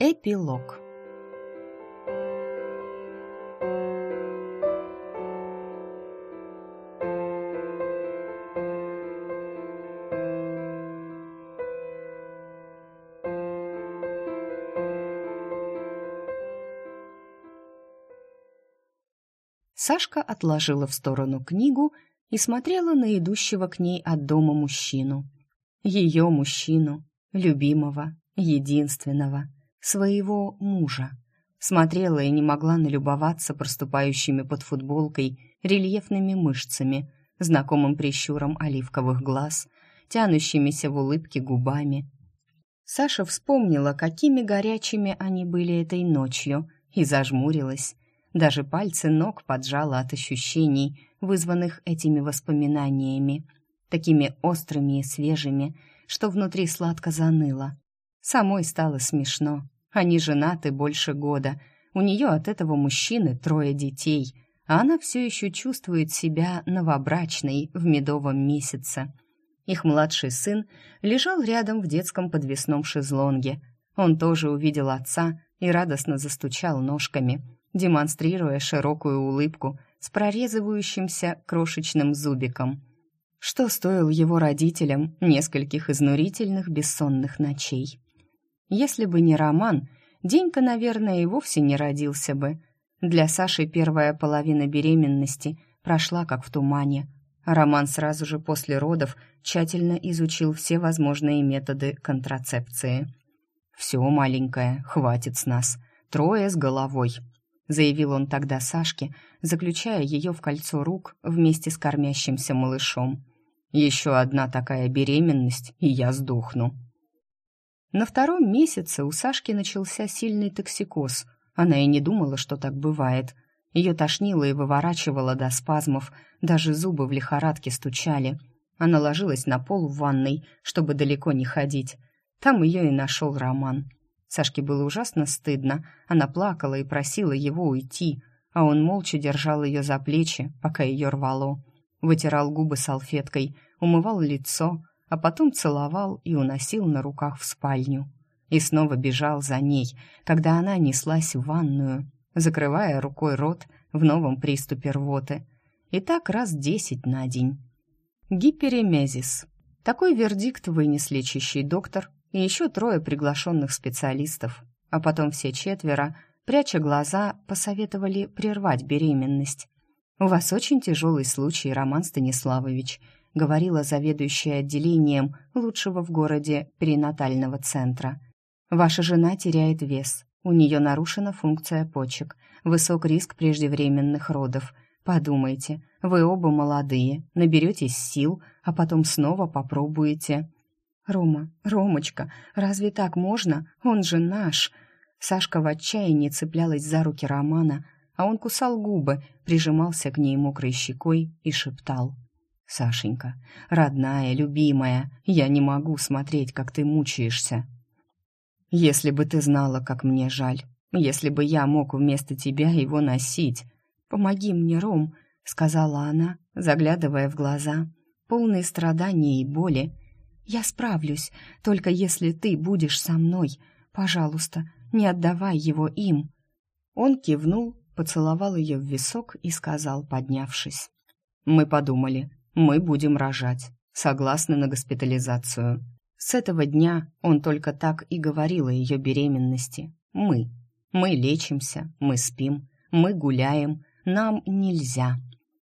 Эпилог Сашка отложила в сторону книгу и смотрела на идущего к ней от дома мужчину. Ее мужчину, любимого, единственного, своего мужа. Смотрела и не могла налюбоваться проступающими под футболкой рельефными мышцами, знакомым прищуром оливковых глаз, тянущимися в улыбке губами. Саша вспомнила, какими горячими они были этой ночью, и зажмурилась, даже пальцы ног поджала от ощущений, вызванных этими воспоминаниями, такими острыми и свежими, что внутри сладко заныло. Самой стало смешно. Они женаты больше года, у нее от этого мужчины трое детей, а она все еще чувствует себя новобрачной в медовом месяце. Их младший сын лежал рядом в детском подвесном шезлонге. Он тоже увидел отца и радостно застучал ножками – демонстрируя широкую улыбку с прорезывающимся крошечным зубиком, что стоил его родителям нескольких изнурительных бессонных ночей. Если бы не Роман, Денька, наверное, и вовсе не родился бы. Для Саши первая половина беременности прошла как в тумане. Роман сразу же после родов тщательно изучил все возможные методы контрацепции. «Все, маленькая, хватит с нас. Трое с головой заявил он тогда Сашке, заключая ее в кольцо рук вместе с кормящимся малышом. «Еще одна такая беременность, и я сдохну». На втором месяце у Сашки начался сильный токсикоз. Она и не думала, что так бывает. Ее тошнило и выворачивало до спазмов, даже зубы в лихорадке стучали. Она ложилась на пол в ванной, чтобы далеко не ходить. Там ее и нашел Роман. Сашке было ужасно стыдно. Она плакала и просила его уйти, а он молча держал ее за плечи, пока ее рвало. Вытирал губы салфеткой, умывал лицо, а потом целовал и уносил на руках в спальню. И снова бежал за ней, когда она неслась в ванную, закрывая рукой рот в новом приступе рвоты. И так раз десять на день. Гиперемезис. Такой вердикт вынес лечащий доктор и еще трое приглашенных специалистов, а потом все четверо, пряча глаза, посоветовали прервать беременность. «У вас очень тяжелый случай, Роман Станиславович», говорила заведующая отделением лучшего в городе перинатального центра. «Ваша жена теряет вес, у нее нарушена функция почек, высок риск преждевременных родов. Подумайте, вы оба молодые, наберетесь сил, а потом снова попробуете. «Рома, Ромочка, разве так можно? Он же наш!» Сашка в отчаянии цеплялась за руки Романа, а он кусал губы, прижимался к ней мокрой щекой и шептал. «Сашенька, родная, любимая, я не могу смотреть, как ты мучаешься. Если бы ты знала, как мне жаль, если бы я мог вместо тебя его носить. Помоги мне, Ром», — сказала она, заглядывая в глаза, полные страдания и боли, «Я справлюсь, только если ты будешь со мной. Пожалуйста, не отдавай его им». Он кивнул, поцеловал ее в висок и сказал, поднявшись. «Мы подумали, мы будем рожать, согласны на госпитализацию». С этого дня он только так и говорил о ее беременности. «Мы. Мы лечимся, мы спим, мы гуляем, нам нельзя».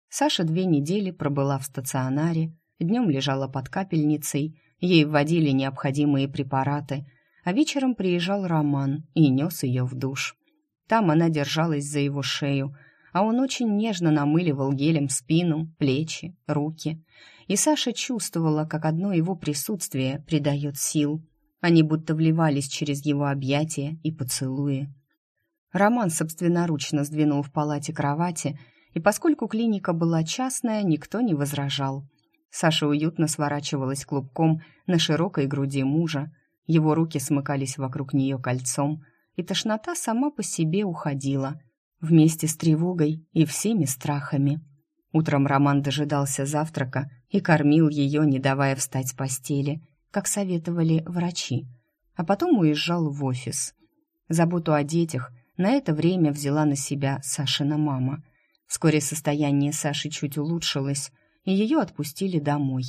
Саша две недели пробыла в стационаре, днем лежала под капельницей, Ей вводили необходимые препараты, а вечером приезжал Роман и нес ее в душ. Там она держалась за его шею, а он очень нежно намыливал гелем спину, плечи, руки. И Саша чувствовала, как одно его присутствие придает сил. Они будто вливались через его объятия и поцелуи. Роман собственноручно сдвинул в палате кровати, и поскольку клиника была частная, никто не возражал. Саша уютно сворачивалась клубком на широкой груди мужа, его руки смыкались вокруг нее кольцом, и тошнота сама по себе уходила, вместе с тревогой и всеми страхами. Утром Роман дожидался завтрака и кормил ее, не давая встать с постели, как советовали врачи, а потом уезжал в офис. Заботу о детях на это время взяла на себя Сашина мама. Вскоре состояние Саши чуть улучшилось, и ее отпустили домой.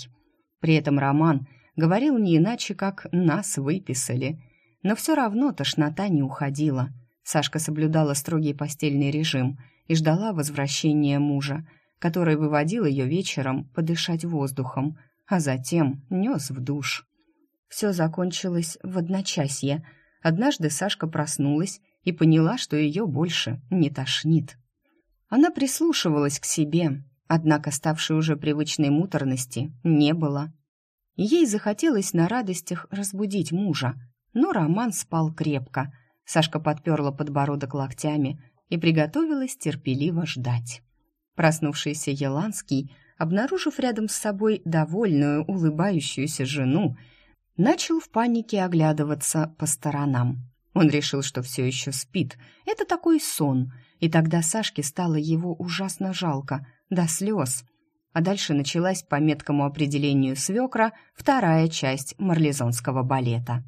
При этом Роман говорил не иначе, как «нас выписали». Но все равно тошнота не уходила. Сашка соблюдала строгий постельный режим и ждала возвращения мужа, который выводил ее вечером подышать воздухом, а затем нес в душ. Все закончилось в одночасье. Однажды Сашка проснулась и поняла, что ее больше не тошнит. Она прислушивалась к себе, однако ставшей уже привычной муторности не было. Ей захотелось на радостях разбудить мужа, но Роман спал крепко. Сашка подперла подбородок локтями и приготовилась терпеливо ждать. Проснувшийся Еланский, обнаружив рядом с собой довольную, улыбающуюся жену, начал в панике оглядываться по сторонам. Он решил, что все еще спит. Это такой сон. И тогда Сашке стало его ужасно жалко, до слез. А дальше началась по меткому определению свекра вторая часть марлезонского балета.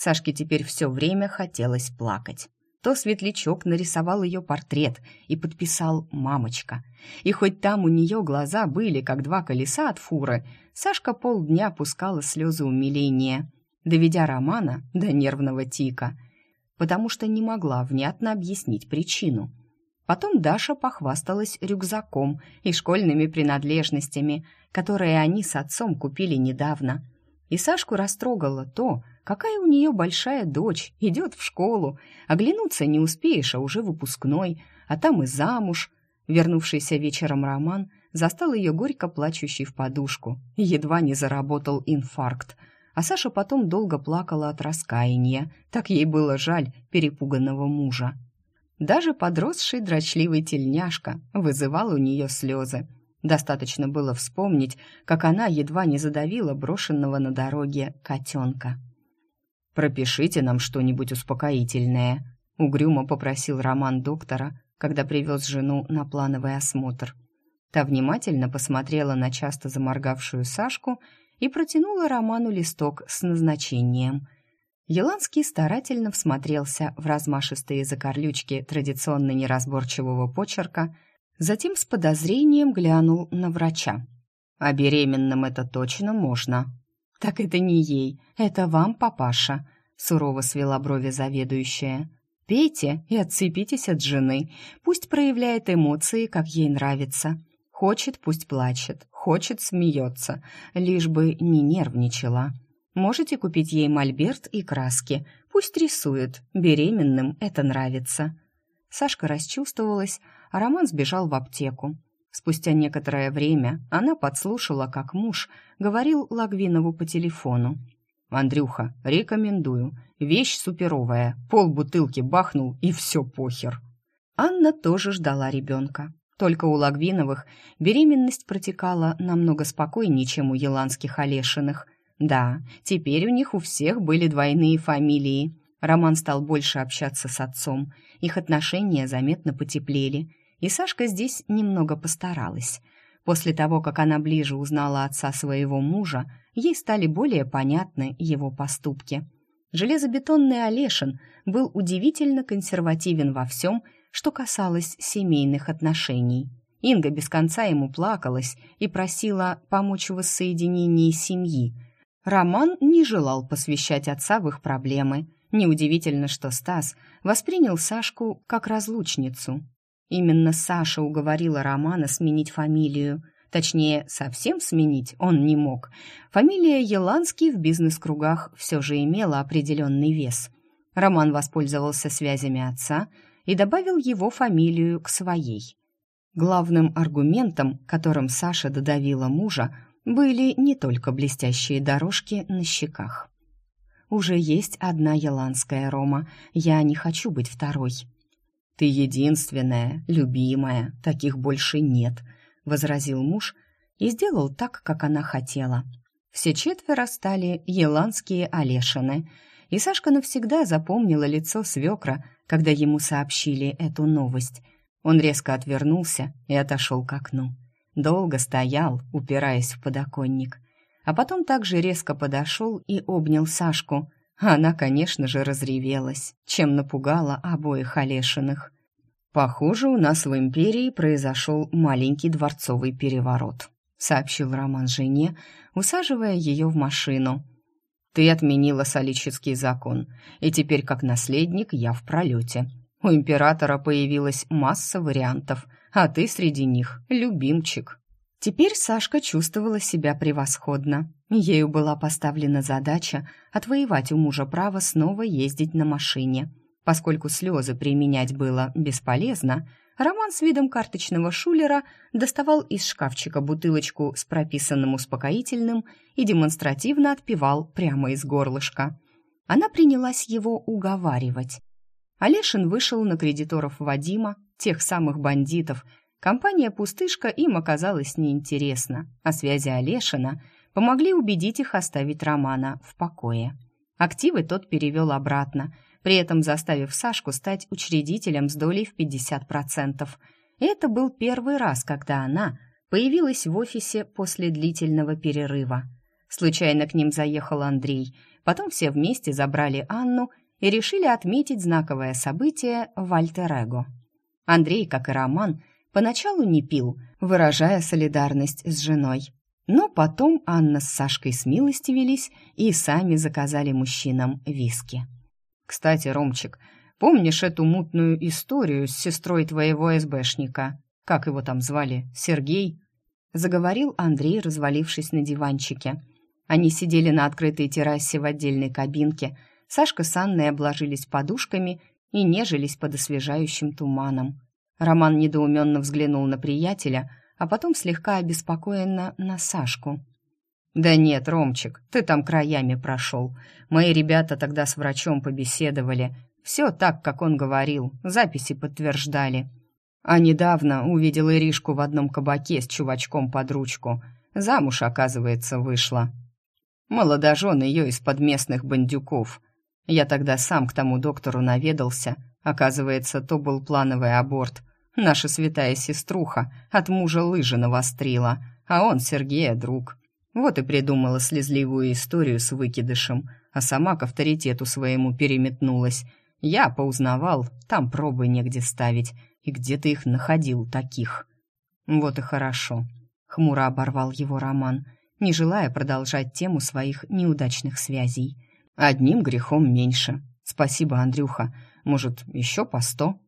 Сашке теперь все время хотелось плакать то светлячок нарисовал ее портрет и подписал «мамочка». И хоть там у нее глаза были, как два колеса от фуры, Сашка полдня пускала слезы умиления, доведя Романа до нервного тика, потому что не могла внятно объяснить причину. Потом Даша похвасталась рюкзаком и школьными принадлежностями, которые они с отцом купили недавно. И Сашку растрогало то, Какая у нее большая дочь, идет в школу. Оглянуться не успеешь, а уже выпускной, а там и замуж. Вернувшийся вечером Роман застал ее горько плачущей в подушку. Едва не заработал инфаркт. А Саша потом долго плакала от раскаяния. Так ей было жаль перепуганного мужа. Даже подросший дрочливый тельняшка вызывал у нее слезы. Достаточно было вспомнить, как она едва не задавила брошенного на дороге котенка. «Пропишите нам что-нибудь успокоительное», — угрюмо попросил Роман доктора, когда привез жену на плановый осмотр. Та внимательно посмотрела на часто заморгавшую Сашку и протянула Роману листок с назначением. Еланский старательно всмотрелся в размашистые закорлючки традиционно неразборчивого почерка, затем с подозрением глянул на врача. «А беременным это точно можно», «Так это не ей, это вам, папаша», — сурово свела брови заведующая. «Пейте и отцепитесь от жены. Пусть проявляет эмоции, как ей нравится. Хочет, пусть плачет, хочет, смеется, лишь бы не нервничала. Можете купить ей мольберт и краски. Пусть рисует, беременным это нравится». Сашка расчувствовалась, а Роман сбежал в аптеку. Спустя некоторое время она подслушала, как муж говорил Лагвинову по телефону. «Андрюха, рекомендую. Вещь суперовая. Пол бутылки бахнул, и все похер». Анна тоже ждала ребенка. Только у Лагвиновых беременность протекала намного спокойнее, чем у еланских Олешиных. Да, теперь у них у всех были двойные фамилии. Роман стал больше общаться с отцом. Их отношения заметно потеплели – и Сашка здесь немного постаралась. После того, как она ближе узнала отца своего мужа, ей стали более понятны его поступки. Железобетонный Олешин был удивительно консервативен во всем, что касалось семейных отношений. Инга без конца ему плакалась и просила помочь в воссоединении семьи. Роман не желал посвящать отца в их проблемы. Неудивительно, что Стас воспринял Сашку как разлучницу. Именно Саша уговорила Романа сменить фамилию. Точнее, совсем сменить он не мог. Фамилия Еланский в бизнес-кругах все же имела определенный вес. Роман воспользовался связями отца и добавил его фамилию к своей. Главным аргументом, которым Саша додавила мужа, были не только блестящие дорожки на щеках. «Уже есть одна еланская Рома, я не хочу быть второй», «Ты единственная, любимая, таких больше нет», — возразил муж и сделал так, как она хотела. Все четверо стали еланские Олешины, и Сашка навсегда запомнила лицо свекра, когда ему сообщили эту новость. Он резко отвернулся и отошел к окну. Долго стоял, упираясь в подоконник, а потом также резко подошел и обнял Сашку. Она, конечно же, разревелась, чем напугала обоих Олешиных. «Похоже, у нас в империи произошел маленький дворцовый переворот», сообщил Роман жене, усаживая ее в машину. «Ты отменила солический закон, и теперь, как наследник, я в пролете. У императора появилась масса вариантов, а ты среди них любимчик». Теперь Сашка чувствовала себя превосходно. Ею была поставлена задача отвоевать у мужа право снова ездить на машине. Поскольку слезы применять было бесполезно, Роман с видом карточного шулера доставал из шкафчика бутылочку с прописанным успокоительным и демонстративно отпивал прямо из горлышка. Она принялась его уговаривать. Олешин вышел на кредиторов Вадима, тех самых бандитов. Компания «Пустышка» им оказалась неинтересна, а связи Олешина помогли убедить их оставить Романа в покое. Активы тот перевел обратно, при этом заставив Сашку стать учредителем с долей в 50%. И это был первый раз, когда она появилась в офисе после длительного перерыва. Случайно к ним заехал Андрей, потом все вместе забрали Анну и решили отметить знаковое событие в Альтер-Эго. Андрей, как и Роман, поначалу не пил, выражая солидарность с женой. Но потом Анна с Сашкой смилостивились и сами заказали мужчинам виски. «Кстати, Ромчик, помнишь эту мутную историю с сестрой твоего СБшника? Как его там звали? Сергей?» Заговорил Андрей, развалившись на диванчике. Они сидели на открытой террасе в отдельной кабинке – Сашка с Анной обложились подушками и нежились под освежающим туманом. Роман недоуменно взглянул на приятеля, а потом слегка обеспокоенно на Сашку. «Да нет, Ромчик, ты там краями прошел. Мои ребята тогда с врачом побеседовали. Все так, как он говорил, записи подтверждали. А недавно увидел Иришку в одном кабаке с чувачком под ручку. Замуж, оказывается, вышла. Молодожен ее из-под местных бандюков. Я тогда сам к тому доктору наведался. Оказывается, то был плановый аборт. Наша святая сеструха от мужа лыжи навострила, а он Сергея друг. Вот и придумала слезливую историю с выкидышем, а сама к авторитету своему переметнулась. Я поузнавал, там пробы негде ставить, и где ты их находил таких. Вот и хорошо. Хмуро оборвал его Роман, не желая продолжать тему своих неудачных связей. Одним грехом меньше. Спасибо, Андрюха. Может, еще по сто?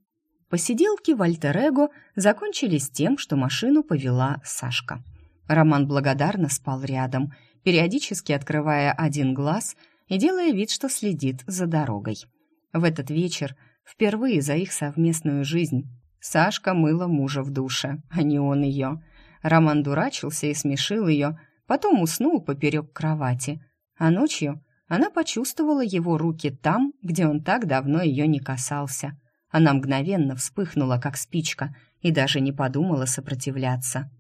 Посиделки в Альтер-Эго закончились тем, что машину повела Сашка. Роман благодарно спал рядом, периодически открывая один глаз и делая вид, что следит за дорогой. В этот вечер, впервые за их совместную жизнь, Сашка мыла мужа в душе, а не он ее. Роман дурачился и смешил ее, потом уснул поперек кровати, а ночью она почувствовала его руки там, где он так давно ее не касался. Она мгновенно вспыхнула, как спичка, и даже не подумала сопротивляться.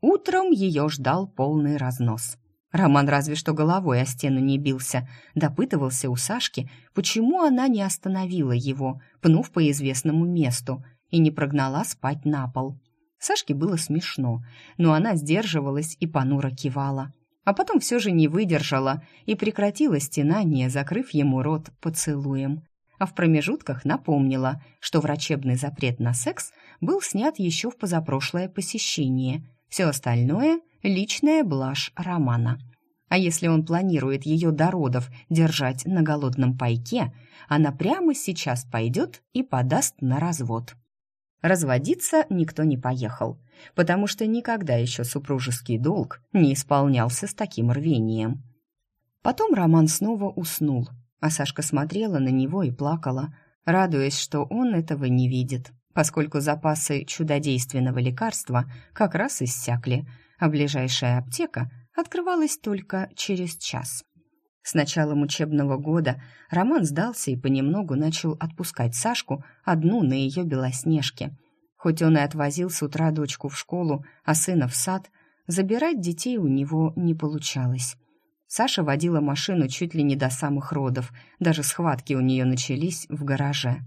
Утром ее ждал полный разнос. Роман разве что головой о стену не бился, допытывался у Сашки, почему она не остановила его, пнув по известному месту, и не прогнала спать на пол. Сашке было смешно, но она сдерживалась и понуро кивала а потом все же не выдержала и прекратила стенание, закрыв ему рот поцелуем. А в промежутках напомнила, что врачебный запрет на секс был снят еще в позапрошлое посещение. Все остальное — личная блажь Романа. А если он планирует ее до родов держать на голодном пайке, она прямо сейчас пойдет и подаст на развод. Разводиться никто не поехал, потому что никогда еще супружеский долг не исполнялся с таким рвением. Потом Роман снова уснул, а Сашка смотрела на него и плакала, радуясь, что он этого не видит, поскольку запасы чудодейственного лекарства как раз иссякли, а ближайшая аптека открывалась только через час. С началом учебного года Роман сдался и понемногу начал отпускать Сашку одну на ее белоснежке. Хоть он и отвозил с утра дочку в школу, а сына в сад, забирать детей у него не получалось. Саша водила машину чуть ли не до самых родов, даже схватки у нее начались в гараже.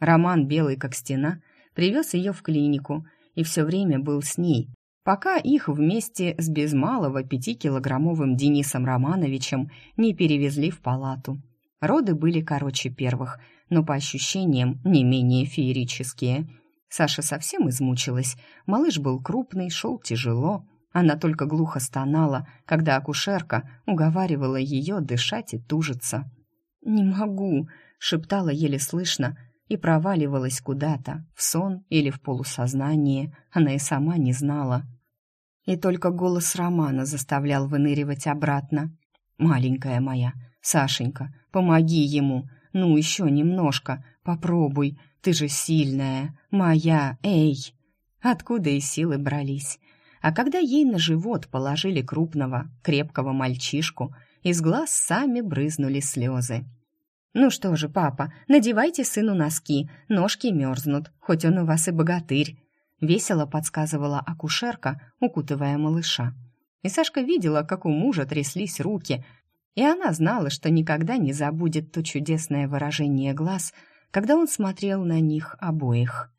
Роман, белый как стена, привез ее в клинику и все время был с ней, пока их вместе с без малого пятикилограммовым Денисом Романовичем не перевезли в палату. Роды были короче первых, но по ощущениям не менее феерические. Саша совсем измучилась. Малыш был крупный, шел тяжело. Она только глухо стонала, когда акушерка уговаривала ее дышать и тужиться. «Не могу», — шептала еле слышно, и проваливалась куда-то, в сон или в полусознание, она и сама не знала. И только голос Романа заставлял выныривать обратно. «Маленькая моя, Сашенька, помоги ему, ну еще немножко, попробуй, ты же сильная, моя, эй!» Откуда и силы брались? А когда ей на живот положили крупного, крепкого мальчишку, из глаз сами брызнули слезы. «Ну что же, папа, надевайте сыну носки, ножки мерзнут, хоть он у вас и богатырь», — весело подсказывала акушерка, укутывая малыша. И Сашка видела, как у мужа тряслись руки, и она знала, что никогда не забудет то чудесное выражение глаз, когда он смотрел на них обоих.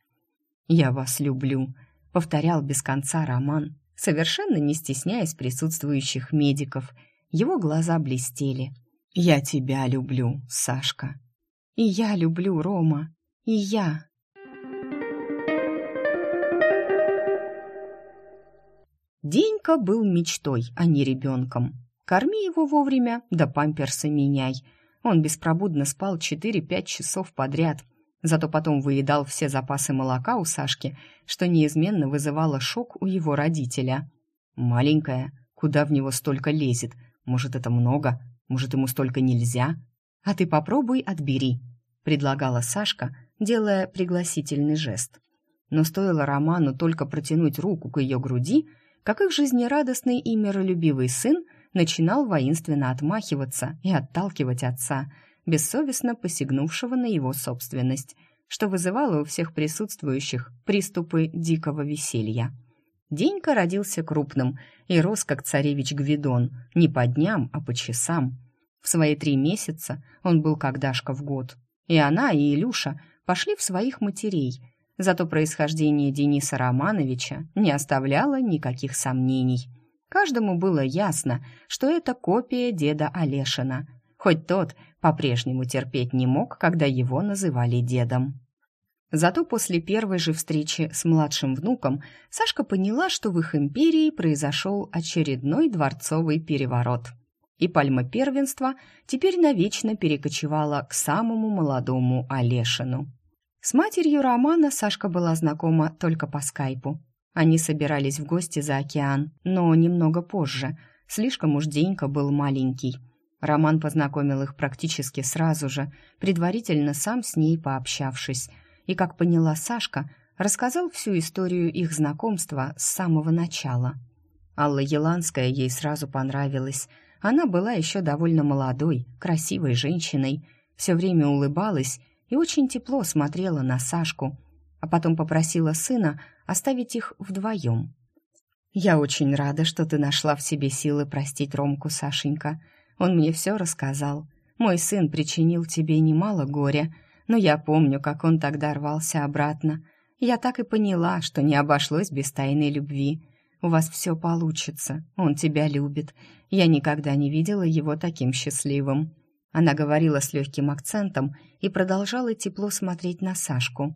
«Я вас люблю», — повторял без конца Роман, совершенно не стесняясь присутствующих медиков. Его глаза блестели — «Я тебя люблю, Сашка». «И я люблю, Рома. И я». Денька был мечтой, а не ребенком. Корми его вовремя, да памперсы меняй. Он беспробудно спал 4-5 часов подряд, зато потом выедал все запасы молока у Сашки, что неизменно вызывало шок у его родителя. «Маленькая, куда в него столько лезет? Может, это много?» Может, ему столько нельзя? А ты попробуй отбери, предлагала Сашка, делая пригласительный жест. Но стоило Роману только протянуть руку к ее груди, как их жизнерадостный и миролюбивый сын начинал воинственно отмахиваться и отталкивать отца, бессовестно посягнувшего на его собственность, что вызывало у всех присутствующих приступы дикого веселья. Денька родился крупным и рос, как царевич Гвидон, не по дням, а по часам. В свои три месяца он был как Дашка в год. И она, и Илюша пошли в своих матерей. Зато происхождение Дениса Романовича не оставляло никаких сомнений. Каждому было ясно, что это копия деда Олешина, хоть тот по-прежнему терпеть не мог, когда его называли дедом. Зато после первой же встречи с младшим внуком Сашка поняла, что в их империи произошел очередной дворцовый переворот. И пальма первенства теперь навечно перекочевала к самому молодому Олешину. С матерью Романа Сашка была знакома только по скайпу. Они собирались в гости за океан, но немного позже. Слишком уж Денька был маленький. Роман познакомил их практически сразу же, предварительно сам с ней пообщавшись – и, как поняла Сашка, рассказал всю историю их знакомства с самого начала. Алла Еланская ей сразу понравилась. Она была еще довольно молодой, красивой женщиной, все время улыбалась и очень тепло смотрела на Сашку, а потом попросила сына оставить их вдвоем. «Я очень рада, что ты нашла в себе силы простить Ромку, Сашенька. Он мне все рассказал. Мой сын причинил тебе немало горя, но я помню, как он тогда рвался обратно. Я так и поняла, что не обошлось без тайной любви. У вас все получится, он тебя любит. Я никогда не видела его таким счастливым». Она говорила с легким акцентом и продолжала тепло смотреть на Сашку.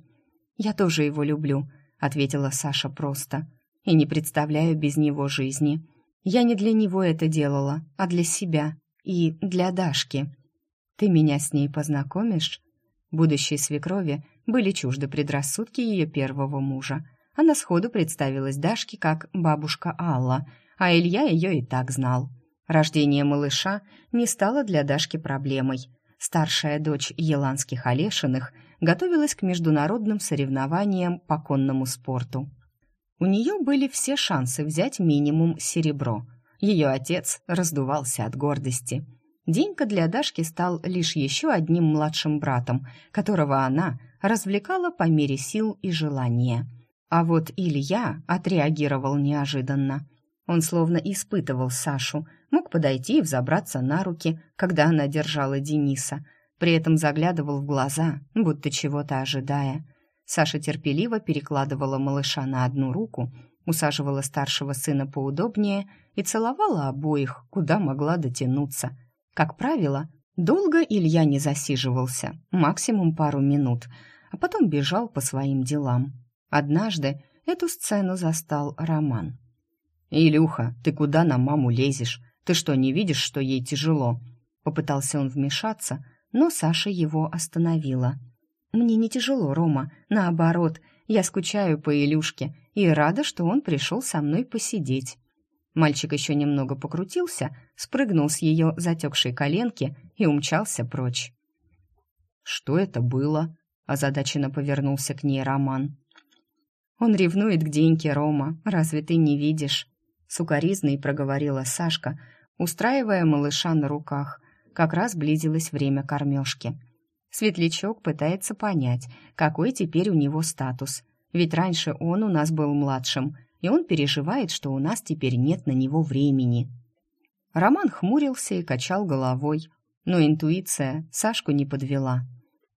«Я тоже его люблю», — ответила Саша просто. «И не представляю без него жизни. Я не для него это делала, а для себя и для Дашки. Ты меня с ней познакомишь?» Будущей свекрови были чужды предрассудки ее первого мужа. Она сходу представилась Дашке как бабушка Алла, а Илья ее и так знал. Рождение малыша не стало для Дашки проблемой. Старшая дочь Еланских Олешиных готовилась к международным соревнованиям по конному спорту. У нее были все шансы взять минимум серебро. Ее отец раздувался от гордости – Денька для Дашки стал лишь еще одним младшим братом, которого она развлекала по мере сил и желания. А вот Илья отреагировал неожиданно. Он словно испытывал Сашу, мог подойти и взобраться на руки, когда она держала Дениса, при этом заглядывал в глаза, будто чего-то ожидая. Саша терпеливо перекладывала малыша на одну руку, усаживала старшего сына поудобнее и целовала обоих, куда могла дотянуться – как правило, Долго Илья не засиживался, максимум пару минут, а потом бежал по своим делам. Однажды эту сцену застал Роман. «Илюха, ты куда на маму лезешь? Ты что, не видишь, что ей тяжело?» Попытался он вмешаться, но Саша его остановила. «Мне не тяжело, Рома. Наоборот, я скучаю по Илюшке и рада, что он пришел со мной посидеть». Мальчик еще немного покрутился, спрыгнул с ее затекшей коленки и умчался прочь. «Что это было?» – озадаченно повернулся к ней Роман. «Он ревнует к Деньке, Рома, разве ты не видишь?» Сукаризной проговорила Сашка, устраивая малыша на руках. Как раз близилось время кормежки. Светлячок пытается понять, какой теперь у него статус. Ведь раньше он у нас был младшим, и он переживает, что у нас теперь нет на него времени. Роман хмурился и качал головой, но интуиция Сашку не подвела.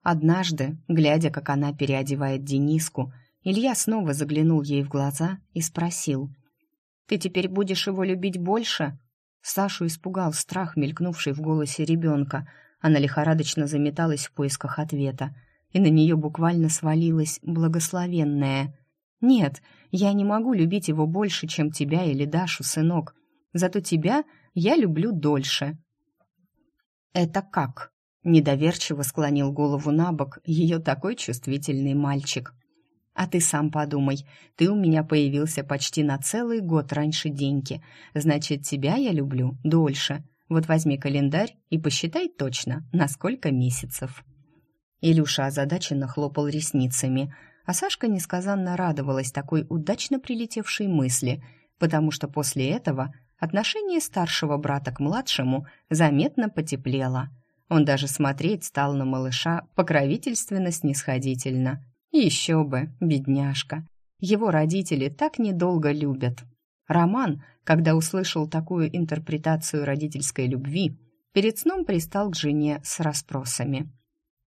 Однажды, глядя, как она переодевает Дениску, Илья снова заглянул ей в глаза и спросил. «Ты теперь будешь его любить больше?» Сашу испугал страх, мелькнувший в голосе ребенка. Она лихорадочно заметалась в поисках ответа, и на нее буквально свалилось благословенное. «Нет, я не могу любить его больше, чем тебя или Дашу, сынок. Зато тебя я люблю дольше». «Это как?» — недоверчиво склонил голову на бок ее такой чувствительный мальчик. «А ты сам подумай, ты у меня появился почти на целый год раньше деньги. Значит, тебя я люблю дольше. Вот возьми календарь и посчитай точно, на сколько месяцев». Илюша озадаченно хлопал ресницами, а Сашка несказанно радовалась такой удачно прилетевшей мысли, потому что после этого отношение старшего брата к младшему заметно потеплело. Он даже смотреть стал на малыша покровительственно-снисходительно. Еще бы, бедняжка. Его родители так недолго любят. Роман, когда услышал такую интерпретацию родительской любви, перед сном пристал к жене с расспросами.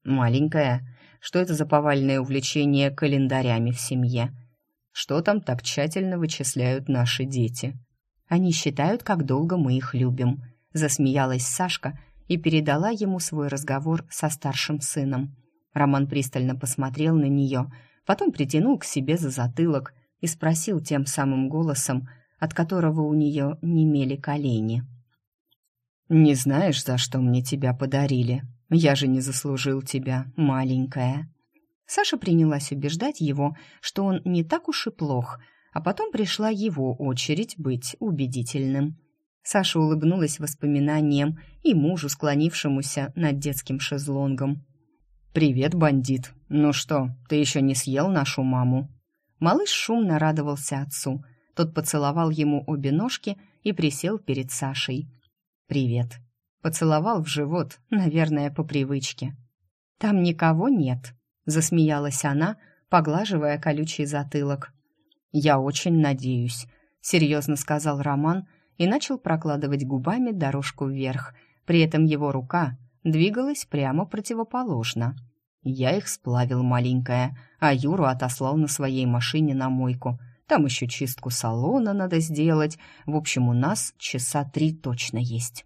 «Маленькая, что это за повальное увлечение календарями в семье? Что там так тщательно вычисляют наши дети? Они считают, как долго мы их любим», — засмеялась Сашка и передала ему свой разговор со старшим сыном. Роман пристально посмотрел на нее, потом притянул к себе за затылок и спросил тем самым голосом, от которого у нее немели колени. «Не знаешь, за что мне тебя подарили? Я же не заслужил тебя, маленькая». Саша принялась убеждать его, что он не так уж и плох, а потом пришла его очередь быть убедительным. Саша улыбнулась воспоминаниям и мужу, склонившемуся над детским шезлонгом. «Привет, бандит. Ну что, ты еще не съел нашу маму?» Малыш шумно радовался отцу. Тот поцеловал ему обе ножки и присел перед Сашей. «Привет». Поцеловал в живот, наверное, по привычке. «Там никого нет», — засмеялась она, поглаживая колючий затылок. «Я очень надеюсь», — серьезно сказал Роман и начал прокладывать губами дорожку вверх. При этом его рука двигалась прямо противоположно. Я их сплавил, маленькая, а Юру отослал на своей машине на мойку. Там еще чистку салона надо сделать. В общем, у нас часа три точно есть.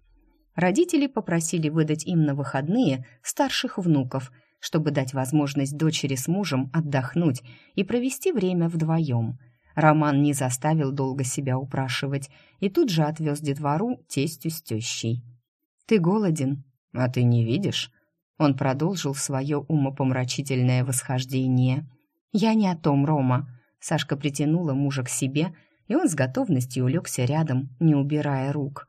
Родители попросили выдать им на выходные старших внуков, чтобы дать возможность дочери с мужем отдохнуть и провести время вдвоем. Роман не заставил долго себя упрашивать и тут же отвез детвору тестю с тещей. «Ты голоден?» «А ты не видишь?» Он продолжил свое умопомрачительное восхождение. «Я не о том, Рома». Сашка притянула мужа к себе, и он с готовностью улегся рядом, не убирая рук.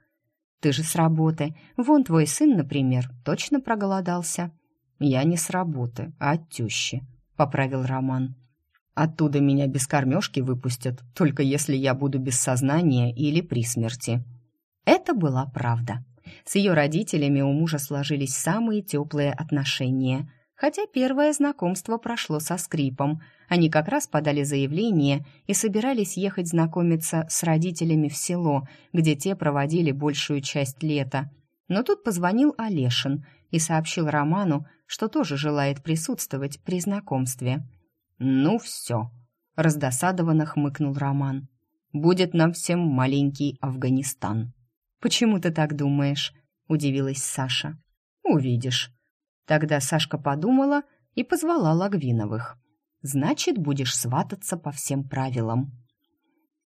«Ты же с работы. Вон твой сын, например, точно проголодался». «Я не с работы, а от тещи», — поправил Роман. «Оттуда меня без кормежки выпустят, только если я буду без сознания или при смерти». Это была правда. С ее родителями у мужа сложились самые теплые отношения. Хотя первое знакомство прошло со скрипом. Они как раз подали заявление и собирались ехать знакомиться с родителями в село, где те проводили большую часть лета. Но тут позвонил Олешин и сообщил Роману, что тоже желает присутствовать при знакомстве. «Ну все», — раздосадованно хмыкнул Роман. «Будет нам всем маленький Афганистан». «Почему ты так думаешь?» — удивилась Саша. Увидишь». Тогда Сашка подумала и позвала Лагвиновых. «Значит, будешь свататься по всем правилам».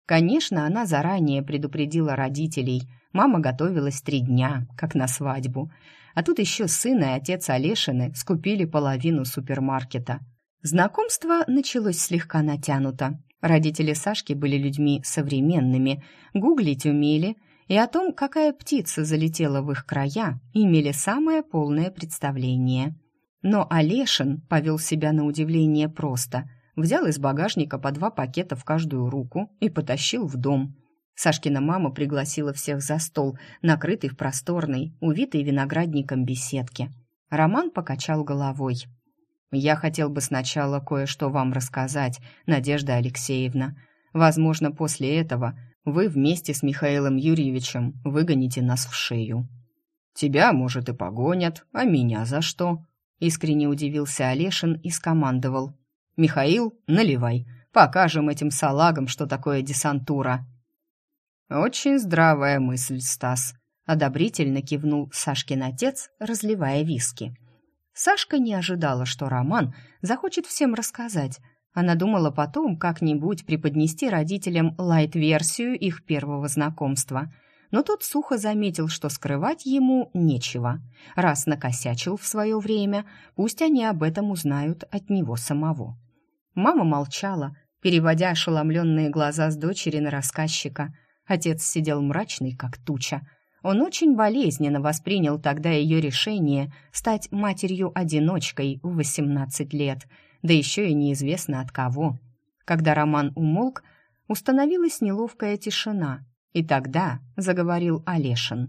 Конечно, она заранее предупредила родителей. Мама готовилась три дня, как на свадьбу. А тут еще сын и отец Олешины скупили половину супермаркета. Знакомство началось слегка натянуто. Родители Сашки были людьми современными, гуглить умели, и о том, какая птица залетела в их края, имели самое полное представление. Но Олешин повел себя на удивление просто. Взял из багажника по два пакета в каждую руку и потащил в дом. Сашкина мама пригласила всех за стол, накрытый в просторной, увитой виноградником беседке. Роман покачал головой. «Я хотел бы сначала кое-что вам рассказать, Надежда Алексеевна. Возможно, после этого вы вместе с Михаилом Юрьевичем выгоните нас в шею. Тебя, может, и погонят, а меня за что? Искренне удивился Олешин и скомандовал. Михаил, наливай, покажем этим салагам, что такое десантура. Очень здравая мысль, Стас, одобрительно кивнул Сашкин отец, разливая виски. Сашка не ожидала, что Роман захочет всем рассказать, она думала потом как-нибудь преподнести родителям лайт-версию их первого знакомства. Но тот сухо заметил, что скрывать ему нечего. Раз накосячил в свое время, пусть они об этом узнают от него самого. Мама молчала, переводя ошеломленные глаза с дочери на рассказчика. Отец сидел мрачный, как туча. Он очень болезненно воспринял тогда ее решение стать матерью-одиночкой в 18 лет – да еще и неизвестно от кого. Когда роман умолк, установилась неловкая тишина, и тогда заговорил Олешин.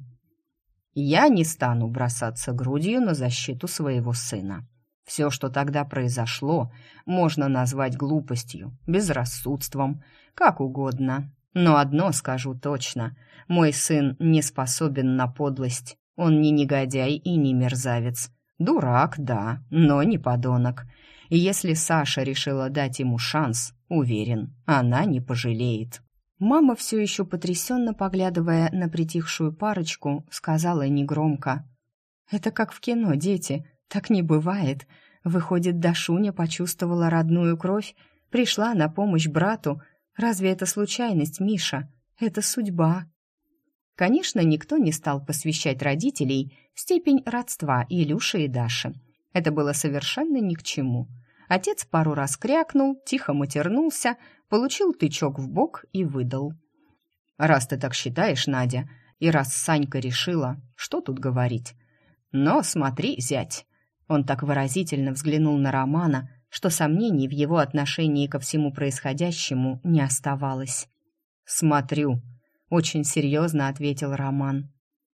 «Я не стану бросаться грудью на защиту своего сына. Все, что тогда произошло, можно назвать глупостью, безрассудством, как угодно. Но одно скажу точно. Мой сын не способен на подлость. Он не негодяй и не мерзавец. Дурак, да, но не подонок. И если Саша решила дать ему шанс, уверен, она не пожалеет. Мама, все еще потрясенно поглядывая на притихшую парочку, сказала негромко. «Это как в кино, дети. Так не бывает. Выходит, Дашуня почувствовала родную кровь, пришла на помощь брату. Разве это случайность, Миша? Это судьба». Конечно, никто не стал посвящать родителей степень родства Илюши и Даши. Это было совершенно ни к чему. Отец пару раз крякнул, тихо матернулся, получил тычок в бок и выдал. «Раз ты так считаешь, Надя, и раз Санька решила, что тут говорить? Но смотри, зять!» Он так выразительно взглянул на Романа, что сомнений в его отношении ко всему происходящему не оставалось. «Смотрю», — очень серьезно ответил Роман.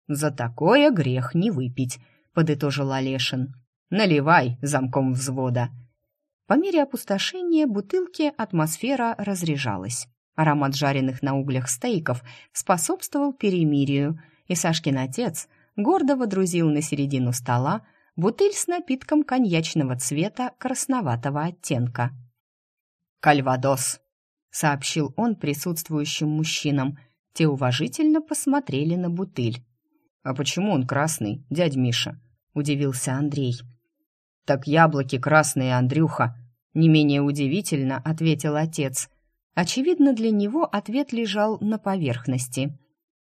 «За такое грех не выпить», — подытожил Олешин. Наливай замком взвода. По мере опустошения бутылки атмосфера разряжалась. Аромат жареных на углях стейков способствовал перемирию, и Сашкин отец гордо водрузил на середину стола бутыль с напитком коньячного цвета красноватого оттенка. «Кальвадос», — сообщил он присутствующим мужчинам. Те уважительно посмотрели на бутыль. «А почему он красный, дядь Миша?» — удивился Андрей. «Так яблоки красные, Андрюха!» Не менее удивительно ответил отец. Очевидно, для него ответ лежал на поверхности.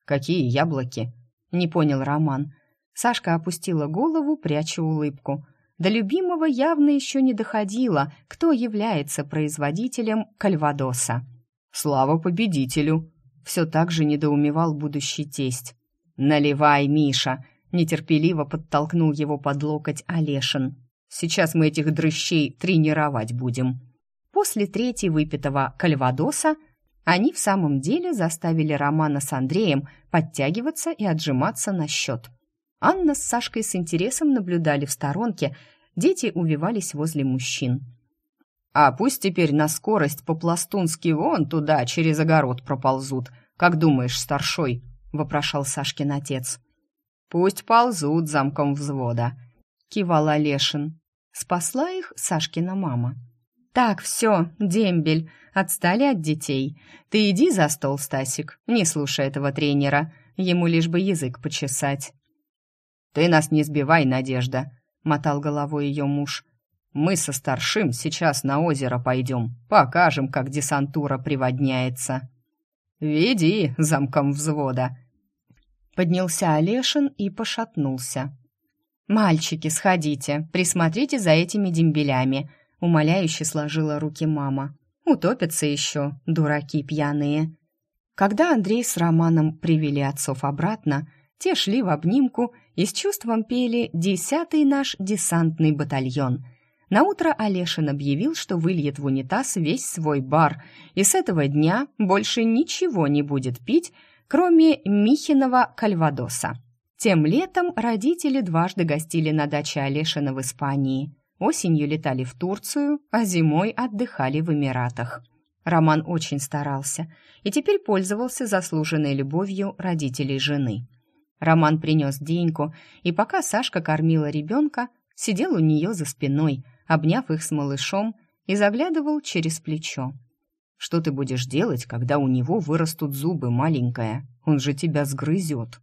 «Какие яблоки?» Не понял Роман. Сашка опустила голову, пряча улыбку. До любимого явно еще не доходило, кто является производителем кальвадоса. «Слава победителю!» Все так же недоумевал будущий тесть. «Наливай, Миша!» Нетерпеливо подтолкнул его под локоть Олешин. Сейчас мы этих дрыщей тренировать будем». После трети выпитого кальвадоса они в самом деле заставили Романа с Андреем подтягиваться и отжиматься на счет. Анна с Сашкой с интересом наблюдали в сторонке, дети увивались возле мужчин. «А пусть теперь на скорость по-пластунски вон туда, через огород проползут. Как думаешь, старшой?» — вопрошал Сашкин отец. «Пусть ползут замком взвода», — кивал Олешин. Спасла их Сашкина мама. «Так, все, дембель, отстали от детей. Ты иди за стол, Стасик, не слушай этого тренера, ему лишь бы язык почесать». «Ты нас не сбивай, Надежда», — мотал головой ее муж. «Мы со старшим сейчас на озеро пойдем, покажем, как десантура приводняется». «Веди замком взвода», Поднялся Олешин и пошатнулся. «Мальчики, сходите, присмотрите за этими дембелями», — умоляюще сложила руки мама. «Утопятся еще, дураки пьяные». Когда Андрей с Романом привели отцов обратно, те шли в обнимку и с чувством пели «Десятый наш десантный батальон». Наутро Олешин объявил, что выльет в унитаз весь свой бар, и с этого дня больше ничего не будет пить, кроме Михиного кальвадоса. Тем летом родители дважды гостили на даче Олешина в Испании. Осенью летали в Турцию, а зимой отдыхали в Эмиратах. Роман очень старался и теперь пользовался заслуженной любовью родителей жены. Роман принес деньку, и пока Сашка кормила ребенка, сидел у нее за спиной, обняв их с малышом, и заглядывал через плечо. Что ты будешь делать, когда у него вырастут зубы, маленькая? Он же тебя сгрызет».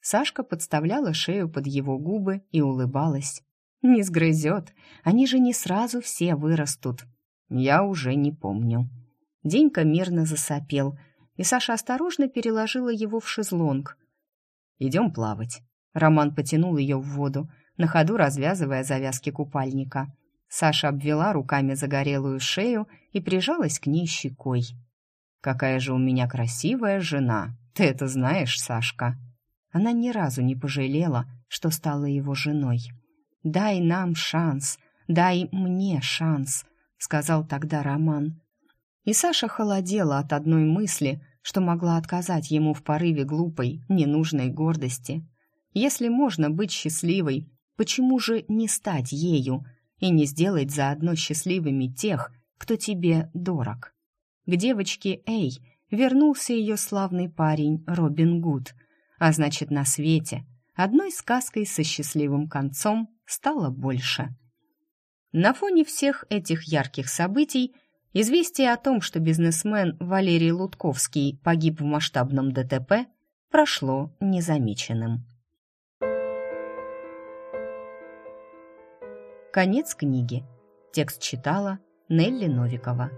Сашка подставляла шею под его губы и улыбалась. «Не сгрызет, они же не сразу все вырастут». «Я уже не помню». Денька мирно засопел, и Саша осторожно переложила его в шезлонг. «Идем плавать». Роман потянул ее в воду, на ходу развязывая завязки купальника. Саша обвела руками загорелую шею и прижалась к ней щекой. «Какая же у меня красивая жена! Ты это знаешь, Сашка?» Она ни разу не пожалела, что стала его женой. «Дай нам шанс, дай мне шанс», — сказал тогда Роман. И Саша холодела от одной мысли, что могла отказать ему в порыве глупой, ненужной гордости. Если можно быть счастливой, почему же не стать ею — и не сделать заодно счастливыми тех, кто тебе дорог. К девочке Эй вернулся ее славный парень Робин Гуд, а значит, на свете одной сказкой со счастливым концом стало больше. На фоне всех этих ярких событий известие о том, что бизнесмен Валерий Лутковский погиб в масштабном ДТП, прошло незамеченным. Конец книги. Текст читала Нелли Новикова.